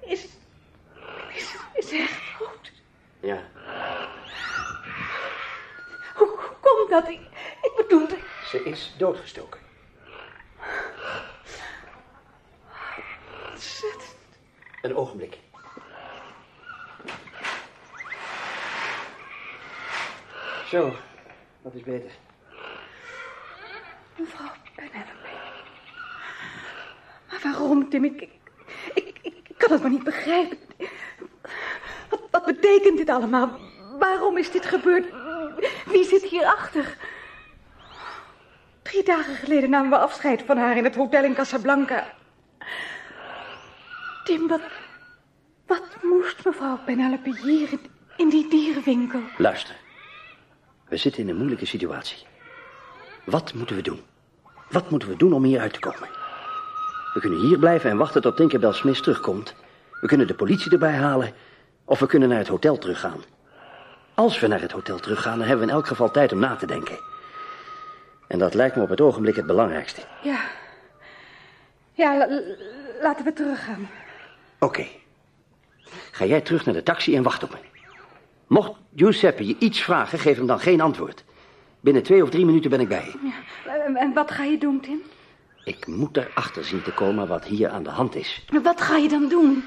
Is, is, is hij groot? Ja. Hoe, hoe komt dat? Ik, ik bedoel, Ze is doodgestoken. ontzettend. Een ogenblik. Zo, dat is beter. Mevrouw. Maar waarom, Tim? Ik, ik, kan het maar niet begrijpen. Wat, wat betekent dit allemaal? Waarom is dit gebeurd? Wie zit hierachter? Drie dagen geleden namen we afscheid van haar in het hotel in Casablanca. Tim, wat, wat moest mevrouw Penelope hier in, in die dierenwinkel? Luister. We zitten in een moeilijke situatie. Wat moeten we doen? Wat moeten we doen om hier uit te komen? We kunnen hier blijven en wachten tot Tinkerbell Smith terugkomt. We kunnen de politie erbij halen. Of we kunnen naar het hotel teruggaan. Als we naar het hotel teruggaan, dan hebben we in elk geval tijd om na te denken. En dat lijkt me op het ogenblik het belangrijkste. Ja. Ja, la- la- laten we teruggaan. Oké. Ga jij terug naar de taxi en wacht op me. Mocht Giuseppe je iets vragen, geef hem dan geen antwoord. Binnen twee of drie minuten ben ik bij je. Ja. En wat ga je doen, Tim? Ik moet erachter zien te komen wat hier aan de hand is. Wat ga je dan doen?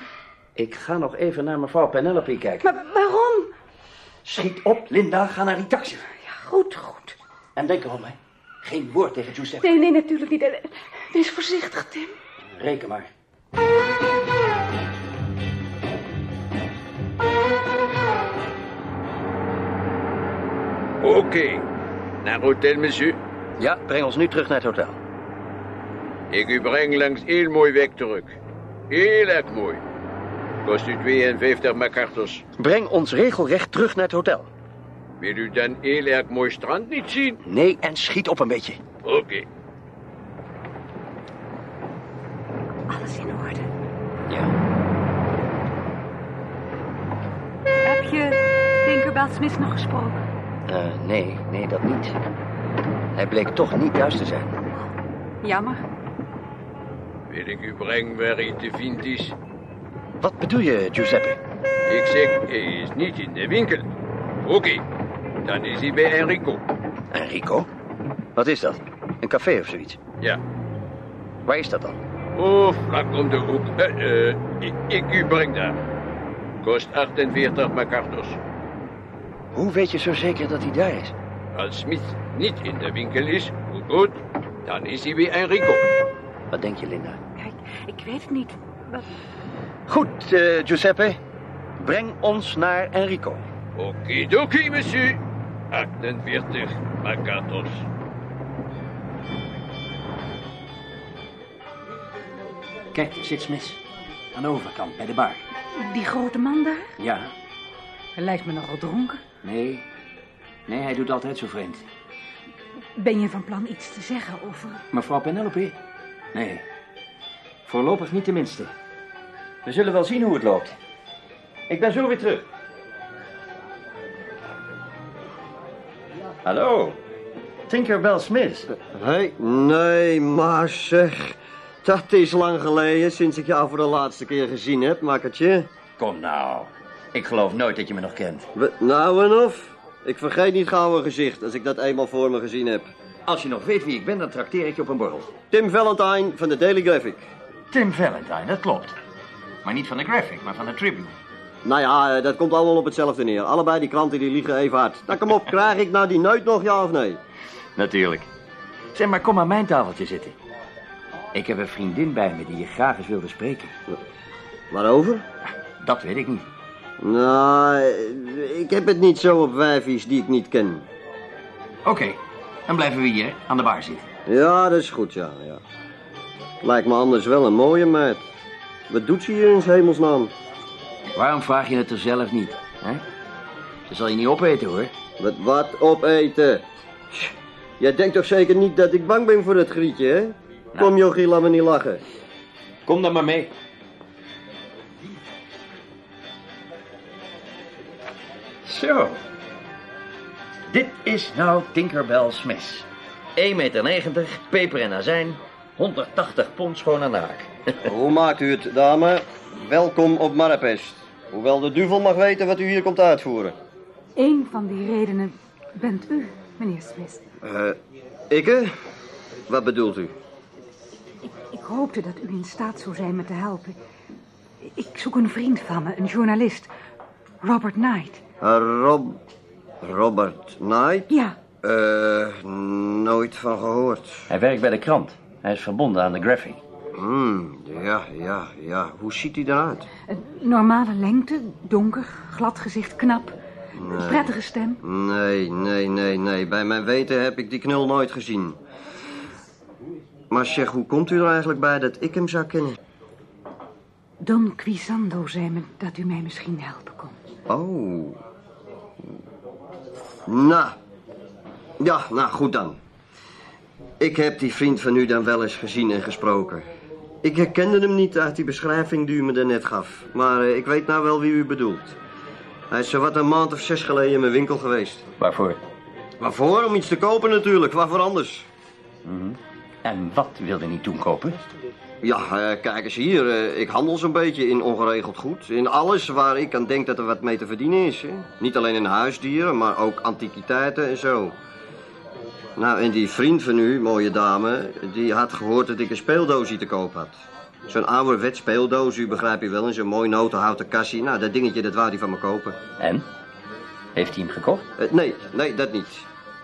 Ik ga nog even naar mevrouw Penelope kijken. Maar waarom? Schiet op, Linda. Ga naar die taxi. Ja, goed, goed. En denk erom, hè. Geen woord tegen Giuseppe. Nee, nee, natuurlijk niet. Wees voorzichtig, Tim. Reken maar. Oké. Naar hotel, monsieur. Ja, breng ons nu terug naar het hotel. Ik u breng langs heel mooi weg terug. Heel erg mooi. Kost u 52 MacArthurs. Breng ons regelrecht terug naar het hotel. Wil u dan heel erg mooi strand niet zien? Nee, en schiet op een beetje. Oké. Alles in orde. Ja. Heb je Tinkerbell Smith nog gesproken? Eh, nee, nee, dat niet. Hij bleek toch niet juist te zijn. Jammer. Wil ik u brengen waar hij te vinden is? Wat bedoel je, Giuseppe? Ik zeg, hij is niet in de winkel. Oké. Dan is hij bij Enrico. Enrico? Wat is dat? Een café of zoiets? Ja. Waar is dat dan? Oh, vlak om de hoek. Ik, ik u breng daar. Kost 48 MacArthurs. Hoe weet je zo zeker dat hij daar is? Als Smith niet in de winkel is, goed, goed, dan is hij bij Enrico. Wat denk je, Linda? Ik weet het niet. Wat... Goed, eh, Giuseppe. Breng ons naar Enrico. Okidoki, monsieur. 48 MacArthurs. Kijk, daar zit Smith. Aan de overkant, bij de bar. Die grote man daar? Ja, Hij lijkt me nogal dronken. nee. Nee, hij doet altijd zo vreemd. Ben je van plan iets te zeggen over... Mevrouw Penelope? Nee. Voorlopig niet tenminste. We zullen wel zien hoe het loopt. Ik ben zo weer terug. Hallo. Tinkerbell Smith. Hé, nee, maar zeg. Dat is lang geleden sinds ik jou voor de laatste keer gezien heb, makkertje. Kom nou. Ik geloof nooit dat je me nog kent. We- nou en of? Ik vergeet niet gauw een gezicht als ik dat eenmaal voor me gezien heb. Als je nog weet wie ik ben, dan trakteer ik je op een borrel. Tim Valentine van de Daily Graphic. Tim Valentine, dat klopt. Maar niet van de Graphic, maar van de Tribune. Nou ja, eh, dat komt allemaal op hetzelfde neer. Allebei die kranten die liegen even hard. Nou kom op, krijg ik nou die neut nog, ja of nee? Natuurlijk. Zeg maar, kom aan mijn tafeltje zitten. Ik heb een vriendin bij me die je graag eens wilde spreken. Waarover? Dat weet ik niet. Nou, eh, ik heb het niet zo op wijfies die ik niet ken. Oké, dan blijven we hier aan de bar zitten. Ja, dat is goed, ja, ja. Lijkt me anders wel een mooie meid. Wat doet ze hier in hemelsnaam? Waarom vraag je het er zelf niet? Hè? Ze zal je niet opeten, hoor. Wat, wat opeten? Jij denkt toch zeker niet dat ik bang ben voor dat grietje, hè? Kom, jochie, laat me niet lachen. Kom dan maar mee. Zo. Dit is nou Tinkerbell Smith. 1,90 meter, peper en azijn. 180 pond schoon aan de haak. Hoe maakt u het, dame? Welkom op Marapest. Hoewel de duvel mag weten wat u hier komt uitvoeren. Eén van die redenen bent u, meneer Smith. Eh, ikke? Wat bedoelt u? Ik, ik hoopte dat u in staat zou zijn me te helpen. Ik zoek een vriend van me, een journalist. Robert Knight. Uh, Rob... Robert Knight? Ja, Eh, nooit van gehoord. Hij werkt bij de krant. Hij is verbonden aan de Graphic. Hmm, ja, ja, ja. Hoe ziet hij eruit? een normale lengte, donker, glad gezicht, knap. Een prettige stem. Nee, nee, nee, nee. Bij mijn weten heb ik die knul nooit gezien. Maar zeg, hoe komt u er eigenlijk bij dat ik hem zou kennen? Don Quisando zei me dat u mij misschien helpen kon. Oh. Nou. Ja, nou goed dan. Ik heb die vriend van u dan wel eens gezien en gesproken. Ik herkende hem niet uit die beschrijving die u me daarnet gaf. Maar eh, ik weet nou wel wie u bedoelt. Hij is zowat een maand of zes geleden in mijn winkel geweest. Waarvoor? Waarvoor? Om iets te kopen natuurlijk. Waarvoor anders? En wat wilde hij toen kopen? Ja, eh, kijk eens hier. eh, ik handel zo'n beetje in ongeregeld goed. In alles waar ik aan denk dat er wat mee te verdienen is. Hè? Niet alleen in huisdieren, maar ook antiquiteiten en zo. Nou, en die vriend van u, mooie dame, die had gehoord dat ik een speeldoosje te koop had. Zo'n ouderwet speeldoos, u begrijpt u wel, in zo'n mooi notenhouten kastje. Nou, dat dingetje, dat wou hij van me kopen. En? Heeft hij hem gekocht? Eh, nee, nee, dat niet.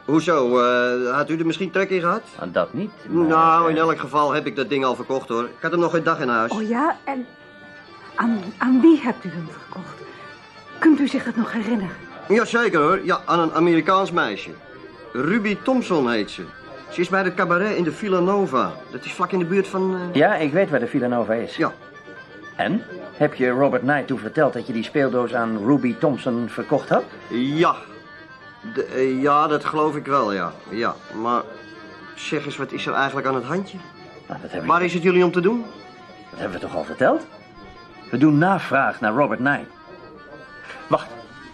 Hoezo, eh, had u er misschien trek in gehad? Ah, Dat niet. maar, Nou, eh, in elk geval heb ik dat ding al verkocht, hoor. Ik had hem nog geen dag in huis. Oh ja, en aan, aan wie hebt u hem verkocht? Kunt u zich dat nog herinneren? Jazeker hoor, ja, aan een Amerikaans meisje. Ruby Thompson heet ze. Ze is bij het cabaret in de Villa Nova. Dat is vlak in de buurt van... eh, Ja, ik weet waar de Villanova is. Ja, En? Heb je Robert Knight toen verteld dat je die speeldoos aan Ruby Thompson verkocht had? ja. De- eh, ja, dat geloof ik wel, ja. Ja, maar zeg eens, wat is er eigenlijk aan het handje? Nou, dat, heb ik, Waar is het jullie om te doen? dat hebben we toch al verteld? We doen navraag naar Robert Knight. Wacht,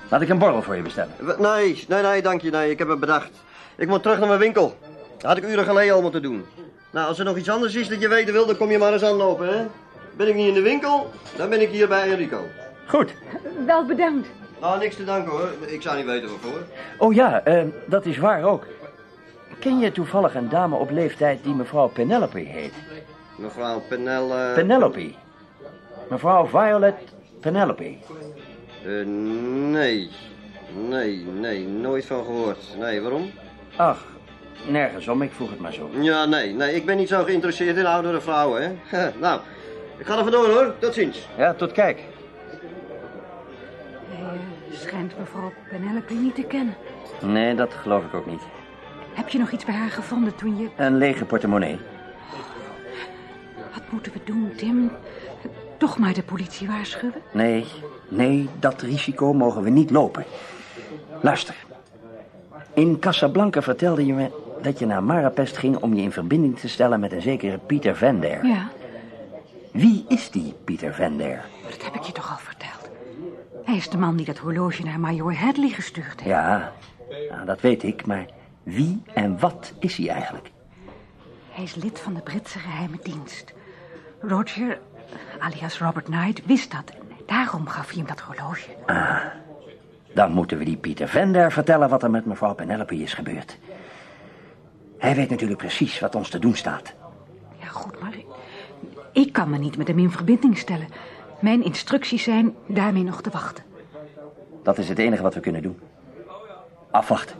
laat ik een borrel voor je bestellen. Nee, nee, nee, dank je, nee, ik heb het bedacht. Ik moet terug naar mijn winkel. Dat had ik uren geleden al moeten doen. Nou, als er nog iets anders is dat je weten wil, dan kom je maar eens aanlopen, hè? Ben ik niet in de winkel, dan ben ik hier bij Enrico. Goed. Wel bedankt. Nou, niks te danken hoor. Ik zou niet weten waarvoor. Oh ja, eh, dat is waar ook. Ken je toevallig een dame op leeftijd die mevrouw Penelope heet? Mevrouw Penel... Penelope. Mevrouw Violet Penelope. eh, nee. Nee, nee, nooit van gehoord. Nee, waarom? Ach, nergens om, ik vroeg het maar zo. Ja, nee, nee, ik ben niet zo geïnteresseerd in oudere vrouwen, hè. nou, ik ga er vandoor hoor. Tot ziens. Ja, tot kijk. Hij eh, schijnt mevrouw Penelope niet te kennen. Nee, dat geloof ik ook niet. Heb je nog iets bij haar gevonden toen je... Een lege portemonnee. Wat moeten we doen, Tim? Toch maar de politie waarschuwen? Nee, nee, dat risico mogen we niet lopen. Luister. In Casablanca vertelde je me dat je naar Marapest ging om je in verbinding te stellen met een zekere Pieter Vender. Ja, Wie is die Pieter Vender? dat heb ik je toch al verteld. Hij is de man die dat horloge naar Major Hadley gestuurd heeft. Ja, nou, dat weet ik, maar wie en wat is hij eigenlijk? Hij is lid van de Britse geheime dienst. Roger, alias Robert Knight, wist dat. Daarom gaf hij hem dat horloge. Dan moeten we die Pieter Vender vertellen wat er met mevrouw Penelope is gebeurd. Hij weet natuurlijk precies wat ons te doen staat. Ja, goed, maar ik, ik kan me niet met hem in verbinding stellen. Mijn instructies zijn daarmee nog te wachten. Dat is het enige wat we kunnen doen. Afwachten.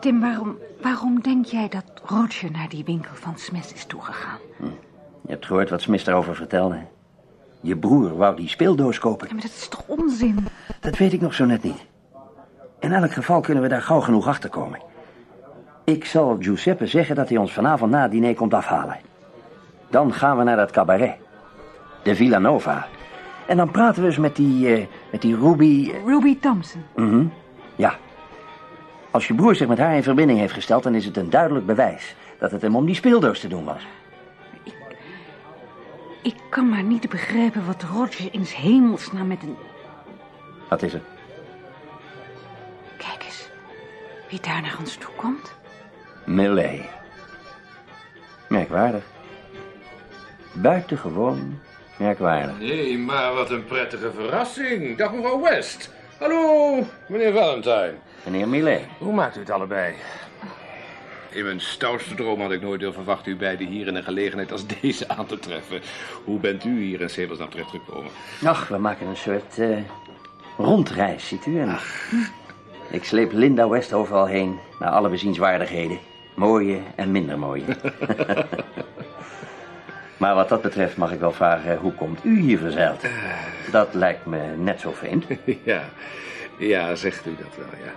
Tim, waarom, waarom denk jij dat Roger naar die winkel van Smith is toegegaan? Je hebt gehoord wat Smith daarover vertelde. Je broer wou die speeldoos kopen. Ja, maar dat is toch onzin? Dat weet ik nog zo net niet. In elk geval kunnen we daar gauw genoeg achter komen. Ik zal Giuseppe zeggen dat hij ons vanavond na het diner komt afhalen. Dan gaan we naar dat cabaret. De Villa Nova. En dan praten we eens met die, eh, met die Ruby... eh, Ruby Thompson. mhm, Ja. Als je broer zich met haar in verbinding heeft gesteld... dan is het een duidelijk bewijs dat het hem om die speeldoos te doen was. Ik kan maar niet begrijpen wat Roger in 's hemelsnaam met een... Wat is er? Kijk eens, wie daar naar ons toe komt. Millet. Merkwaardig. Buitengewoon merkwaardig. Nee, maar wat een prettige verrassing. Dag mevrouw West. Hallo, meneer Valentine. Meneer Millet. Hoe maakt u het allebei? In mijn stoutste droom had ik nooit durven verwachten u beiden hier in een gelegenheid als deze aan te treffen. Hoe bent u hier in Sebelsnacht terechtgekomen? Ach, we maken een soort eh, rondreis, ziet u. En ik sleep Linda West overal heen, naar alle bezienswaardigheden. Mooie en minder mooie. maar wat dat betreft mag ik wel vragen, hoe komt u hier verzeild? Dat lijkt me net zo vreemd. ja, ja, zegt u dat wel, ja.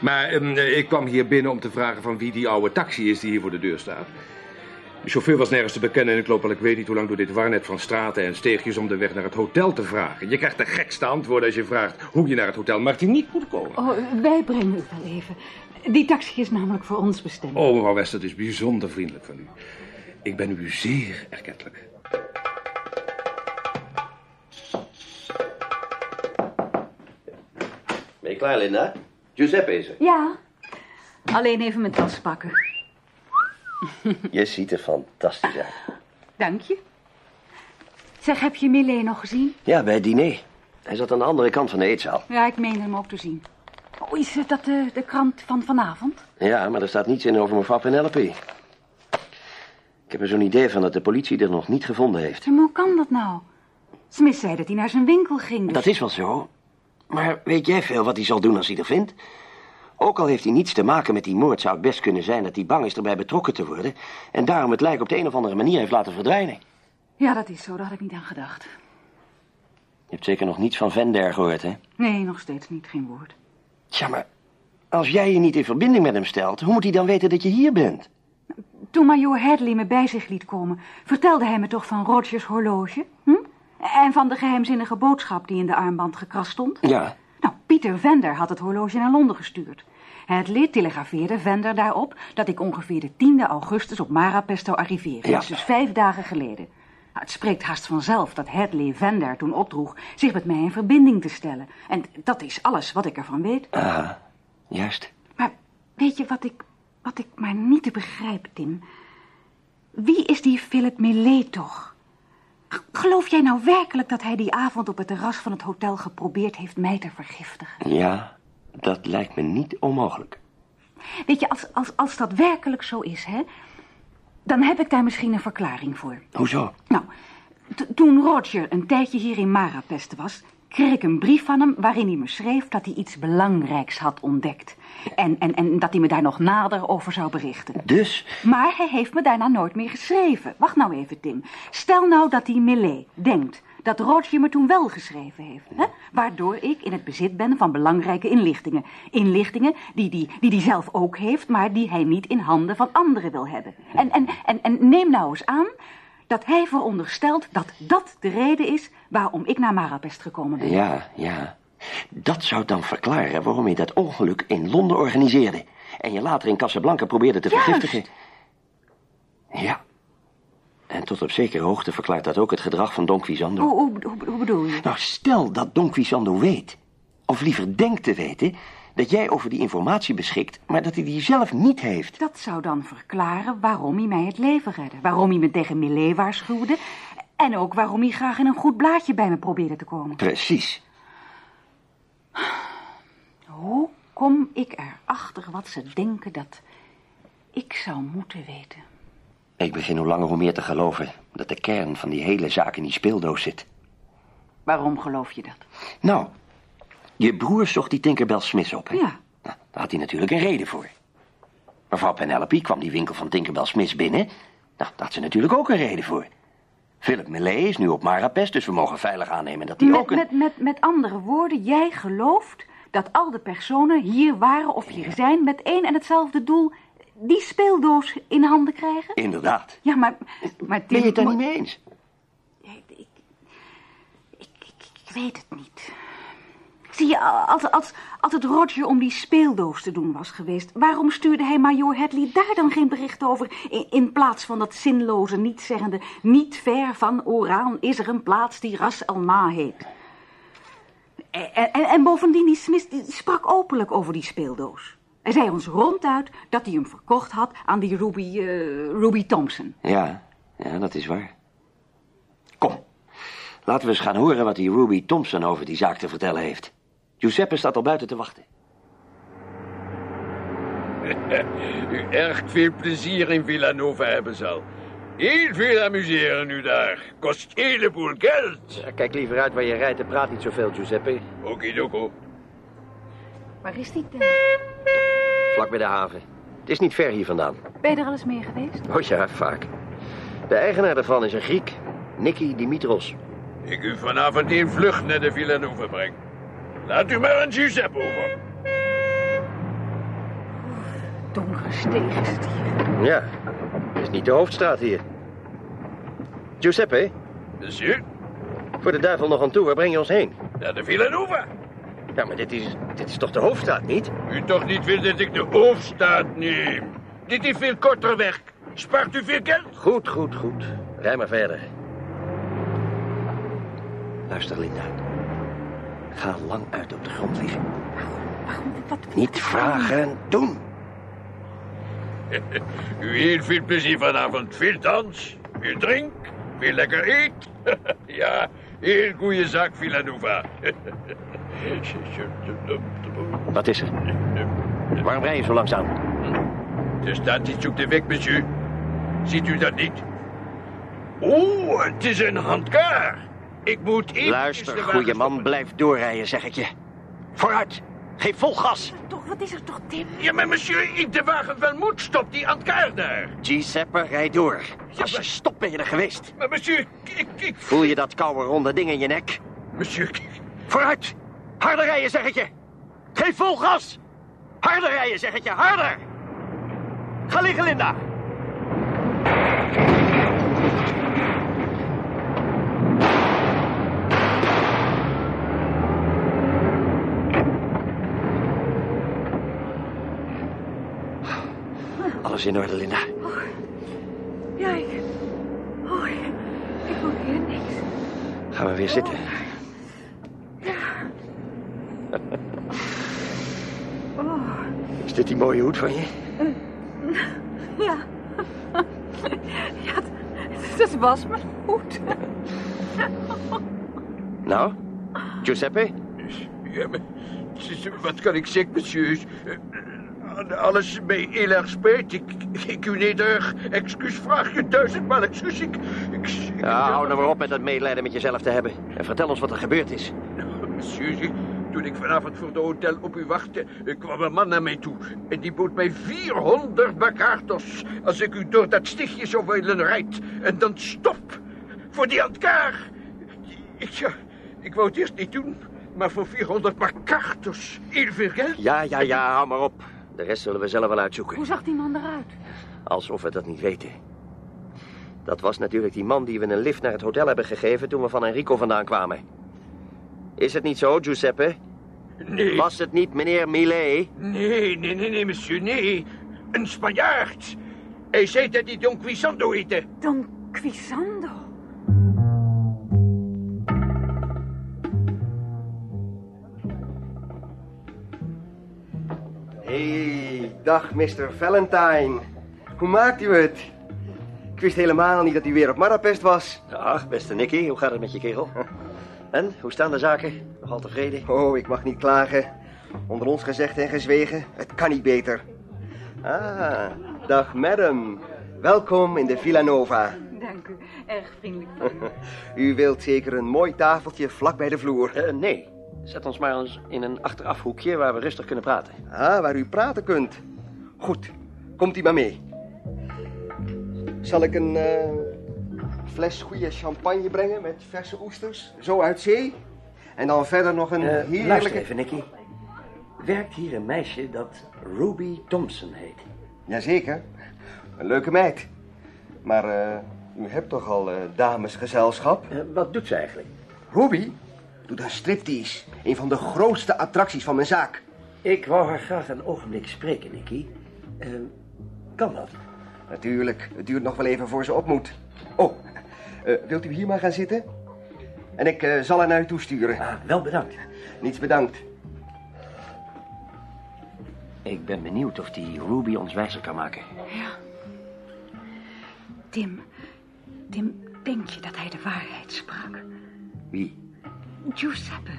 Maar ehm, ik kwam hier binnen om te vragen van wie die oude taxi is die hier voor de deur staat. De chauffeur was nergens te bekennen en ik loop al ik weet niet hoe lang door dit warnet van straten en steegjes om de weg naar het hotel te vragen. Je krijgt de gekste antwoorden als je vraagt hoe je naar het hotel Martinique moet komen. Oh, wij brengen u wel even. Die taxi is namelijk voor ons bestemd. Oh, mevrouw West, dat is bijzonder vriendelijk van u. Ik ben u zeer erkentelijk. Ben je klaar, Linda? Giuseppe is er. Ja, alleen even mijn tas pakken. Je ziet er fantastisch uit. Dank je. Zeg, heb je Millet nog gezien? Ja, bij het diner. Hij zat aan de andere kant van de eetzaal. Ja, ik meen hem ook te zien. Oh, is dat de, de krant van vanavond? Ja, maar er staat niets in over mevrouw Penelope. Ik heb er zo'n idee van dat de politie er nog niet gevonden heeft. Maar hoe kan dat nou? Smith zei dat hij naar zijn winkel ging. Dus... Dat is wel zo. Maar weet jij veel wat hij zal doen als hij er vindt? Ook al heeft hij niets te maken met die moord, zou het best kunnen zijn dat hij bang is erbij betrokken te worden. En daarom het lijk op de een of andere manier heeft laten verdwijnen. Ja, dat is zo. Daar had ik niet aan gedacht. Je hebt zeker nog niets van Vender gehoord, hè? Nee, nog steeds niet. Geen woord. Tja, maar als jij je niet in verbinding met hem stelt, hoe moet hij dan weten dat je hier bent? Toen Major Hadley me bij zich liet komen, vertelde hij me toch van Rogers horloge? Hm? En van de geheimzinnige boodschap die in de armband gekrast stond? Ja. Nou, Pieter Vender had het horloge naar Londen gestuurd. Hadley telegrafeerde Vender daarop dat ik ongeveer de 10e augustus op Marapest zou arriveren. Ja. Dat is dus vijf dagen geleden. Nou, het spreekt haast vanzelf dat Hadley Vender toen opdroeg zich met mij in verbinding te stellen. En dat is alles wat ik ervan weet. Aha, juist. Maar weet je wat ik, wat ik maar niet te begrijp, Tim? Wie is die Philip Millet toch? Geloof jij nou werkelijk dat hij die avond op het terras van het hotel geprobeerd heeft mij te vergiftigen? Ja, dat lijkt me niet onmogelijk. Weet je, als, als, als dat werkelijk zo is, hè, dan heb ik daar misschien een verklaring voor. Hoezo? Nou, toen Roger een tijdje hier in Marapest was, kreeg ik een brief van hem waarin hij me schreef dat hij iets belangrijks had ontdekt. En, en, en dat hij me daar nog nader over zou berichten. Dus, Maar hij heeft me daarna nooit meer geschreven. Wacht nou even, Tim. Stel nou dat die Millet denkt dat Roger me toen wel geschreven heeft. Hè? Waardoor ik in het bezit ben van belangrijke inlichtingen. Inlichtingen die hij die, die zelf ook heeft, maar die hij niet in handen van anderen wil hebben. En, en, en, en neem nou eens aan dat hij veronderstelt dat dat de reden is waarom ik naar Marapest gekomen ben. ja, ja. Dat zou dan verklaren waarom je dat ongeluk in Londen organiseerde. En je later in Casablanca probeerde te Juist. vergiftigen. Ja. En tot op zekere hoogte verklaart dat ook het gedrag van Don Quixote. Hoe, hoe, hoe, hoe bedoel je? Nou, stel dat Don Quixote weet, of liever denkt te weten, dat jij over die informatie beschikt, maar dat hij die zelf niet heeft. Dat zou dan verklaren waarom hij mij het leven redde. Waarom hij me tegen Millet waarschuwde. En ook waarom hij graag in een goed blaadje bij me probeerde te komen. Precies. Hoe kom ik erachter wat ze denken dat ik zou moeten weten? Ik begin hoe langer hoe meer te geloven dat de kern van die hele zaak in die speeldoos zit. Waarom geloof je dat? Nou, je broer zocht die Tinkerbell Smith op, hè? Ja. Nou, daar had hij natuurlijk een reden voor. Mevrouw Penelope kwam die winkel van Tinkerbell Smith binnen. Nou, daar had ze natuurlijk ook een reden voor. Philip Millet is nu op Marapest, dus we mogen veilig aannemen dat hij ook een... met, met, met andere woorden, jij gelooft dat al de personen hier waren of hier zijn met één en hetzelfde doel die speeldoos in handen krijgen? Inderdaad. Ja, maar, maar Ben je het daar niet mee eens? Ik, ik, ik weet het niet. Zie je, als, als, als het Roger om die speeldoos te doen was geweest... waarom stuurde hij Major Hadley daar dan geen bericht over... in, plaats van dat zinloze, nietzeggende... niet ver van Oraan is er een plaats die Ras Alma heet. En, en, en bovendien, die Smith die sprak openlijk over die speeldoos. Hij zei ons ronduit dat hij hem verkocht had aan die Ruby, eh, Ruby Thompson. Ja, ja, dat is waar. Kom, laten we eens gaan horen wat die Ruby Thompson over die zaak te vertellen heeft. Giuseppe staat al buiten te wachten. U erg veel plezier in Villanova hebben zal. Heel veel amuseren u daar. Kost een heleboel geld. Ja, kijk liever uit waar je rijdt en praat niet zoveel, Giuseppe. Okidoko. Waar is die tent? Vlak bij de haven. Het is niet ver hier vandaan. Ben je er al eens mee geweest? Oh ja, vaak. De eigenaar daarvan is een Griek, Nicky Dimitros. Ik u vanavond een vlucht naar de Villanova breng. Laat u maar aan Giuseppe over. Donkere steeg is het hier. Ja, het is niet de hoofdstraat hier. Giuseppe, Monsieur, voor de duivel nog aan toe, waar breng je ons heen? naar de Villanova. Ja, maar dit is, dit is toch de hoofdstraat, niet? U toch niet wil dat ik de hoofdstaat neem. Dit is veel korter weg. Spaart u veel geld? Goed, goed, goed. Rij maar verder. Luister, Linda. Ga lang uit op de grond liggen. Waarom, wat... Niet vragen, doen. U heel veel plezier vanavond. Veel dans, veel drink, veel lekker eet. ja, heel goede zaak, Villanova. Wat is er? Waarom rij je zo langzaam? Er staat iets op de weg, monsieur. Ziet u dat niet? Oh, het is een handkar. Ik moet even... Luister, goede man, blijf doorrijden, zeg ik je. Vooruit, geef vol gas. Toch, wat is er toch, Tim? Ja, maar monsieur, ik de wagen wel moet. Stop die handkar daar. Giuseppe, rijd door. Als je stopt ben je er geweest. Maar monsieur, ik... ik... Voel je dat koude ronde ding in je nek? Monsieur, Vooruit! Harder rijden, zeg ik je! Geef vol gas! Harder rijden, zeg ik je, harder! Ga liggen, Linda! Alles in orde, Linda. Ja, ik... Oh, ik, ik hoor hier niks. Gaan we weer zitten. Oh, Is dit die mooie hoed van je? ja. ja, dat, dat was mijn hoed. Nou, Giuseppe? Ja, maar, wat kan ik zeggen, monsieur? Alles mij heel erg spijt. Ik, ik u nederig excuus vraag je duizendmaal excuus. Ik, ik, ik- Ja, hou nou maar op met dat medelijden met jezelf te hebben. En vertel ons wat er gebeurd is. Monsieur, toen ik vanavond voor de hotel op u wachtte, kwam een man naar mij toe. En die bood mij 400 bakartos als ik u door dat stichtje zou willen rijdt. En dan stop voor die elkaar. Ik, ja, ik wou het eerst niet doen, maar voor 400 bakartos, heel veel geld. Ja, ja, ja, hou maar op. De rest zullen we zelf wel uitzoeken. Hoe zag die man eruit? Alsof we dat niet weten. Dat was natuurlijk die man die we een lift naar het hotel hebben gegeven toen we van Enrico vandaan kwamen. Is het niet zo, Giuseppe? Nee, Was het niet meneer Millet? nee, nee, nee, nee, monsieur, nee. Een Spanjaard. Hij zei dat hij Don Quisando heette. Don Quisando. Dag Mr. Valentine. Hoe maakt u het? Ik wist helemaal niet dat u weer op Marapest was. Ach, beste Nicky, hoe gaat het met je kerel? En, hoe staan de zaken? Nogal tevreden? Oh, ik mag niet klagen. Onder ons gezegd en gezwegen, het kan niet beter. Ah, dag madam. Welkom in de Villa Nova. Dank u. Erg vriendelijk van u. U wilt zeker een mooi tafeltje vlak bij de vloer. Eh, nee, zet ons maar eens in een achterafhoekje waar we rustig kunnen praten. Ah, waar u praten kunt. Goed, komt u maar mee. Zal ik een eh, fles goede champagne brengen met verse oesters? Zo uit zee? En dan verder nog een luister heerlijke... even, Nicky. Werkt hier een meisje dat Ruby Thompson heet? Jazeker, een leuke meid. Maar eh, u hebt toch al damesgezelschap? Wat doet ze eigenlijk? Ruby doet een striptease. Een van de grootste attracties van mijn zaak. Ik wou haar graag een ogenblik spreken, Nicky. Eh, kan dat? Natuurlijk, het duurt nog wel even voor ze op moet. Oh, eh, wilt u hier maar gaan zitten? En ik eh, zal haar naar u toesturen. Ah, wel bedankt. Niets bedankt. Ik ben benieuwd of die Ruby ons wijzer kan maken. Tim, Tim, denk je dat hij de waarheid sprak? Wie? Giuseppe.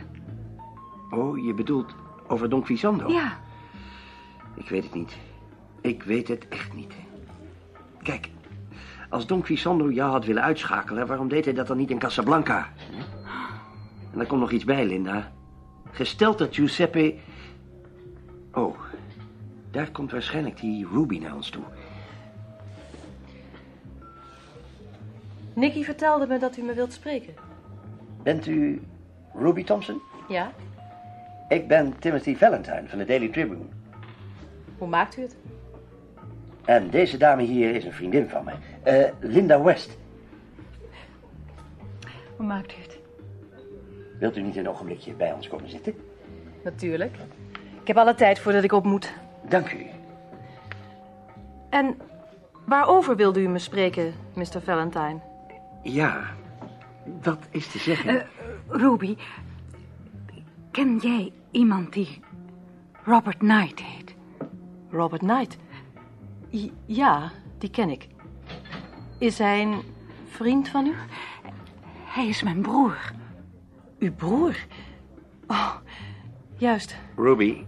Oh, je bedoelt over Don Quixote? Ja, Ik weet het niet. Ik weet het echt niet. Kijk, als Don Quixote jou had willen uitschakelen... waarom deed hij dat dan niet in Casablanca? En er komt nog iets bij, Linda. Gesteld dat Giuseppe... Oh, daar komt waarschijnlijk die Ruby naar ons toe. Nicky vertelde me dat u me wilt spreken. Bent u Ruby Thompson? Ja? Ik ben Timothy Valentine van de Daily Tribune. Hoe maakt u het? En deze dame hier is een vriendin van me. Eh, Linda West. hoe maakt u het? Wilt u niet een ogenblikje bij ons komen zitten? Natuurlijk. Ik heb alle tijd voordat ik op moet. Dank u. En waarover wilde u me spreken, Mr. Valentine? Ja, wat is te zeggen? Eh, Ruby, ken jij iemand die Robert Knight heet? Robert Knight. Ja, die ken ik. Is hij een vriend van u? Hij is mijn broer. Uw broer? Oh, juist. Ruby,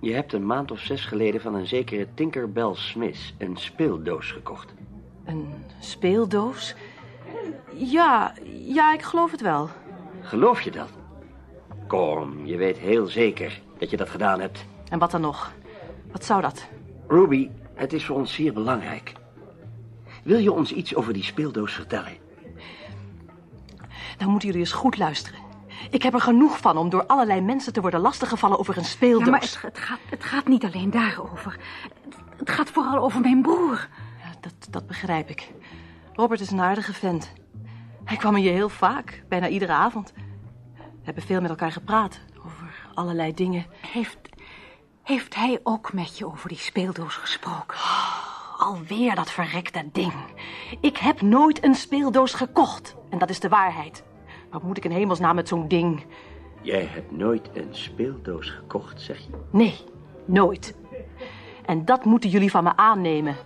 je hebt een maand of zes geleden van een zekere Tinkerbell Smith een speeldoos gekocht. Een speeldoos? Ja, ja, ik geloof het wel. Geloof je dat? Kom, je weet heel zeker dat je dat gedaan hebt. En wat dan nog? Wat zou dat? Ruby, het is voor ons zeer belangrijk. Wil je ons iets over die speeldoos vertellen? Dan moeten jullie eens goed luisteren. Ik heb er genoeg van om door allerlei mensen te worden lastiggevallen over een speeldoos. Ja, maar het, het, gaat, het gaat niet alleen daarover. Het, het gaat vooral over mijn broer. Ja, dat, dat begrijp ik. Robert is een aardige vent. Hij kwam hier heel vaak, bijna iedere avond. We hebben veel met elkaar gepraat over allerlei dingen. Heeft, heeft hij ook met je over die speeldoos gesproken? Alweer dat verrekte ding. Ik heb nooit een speeldoos gekocht. En dat is de waarheid. Wat moet ik in hemelsnaam met zo'n ding? Jij hebt nooit een speeldoos gekocht, zeg je? Nee, nooit. En dat moeten jullie van me aannemen.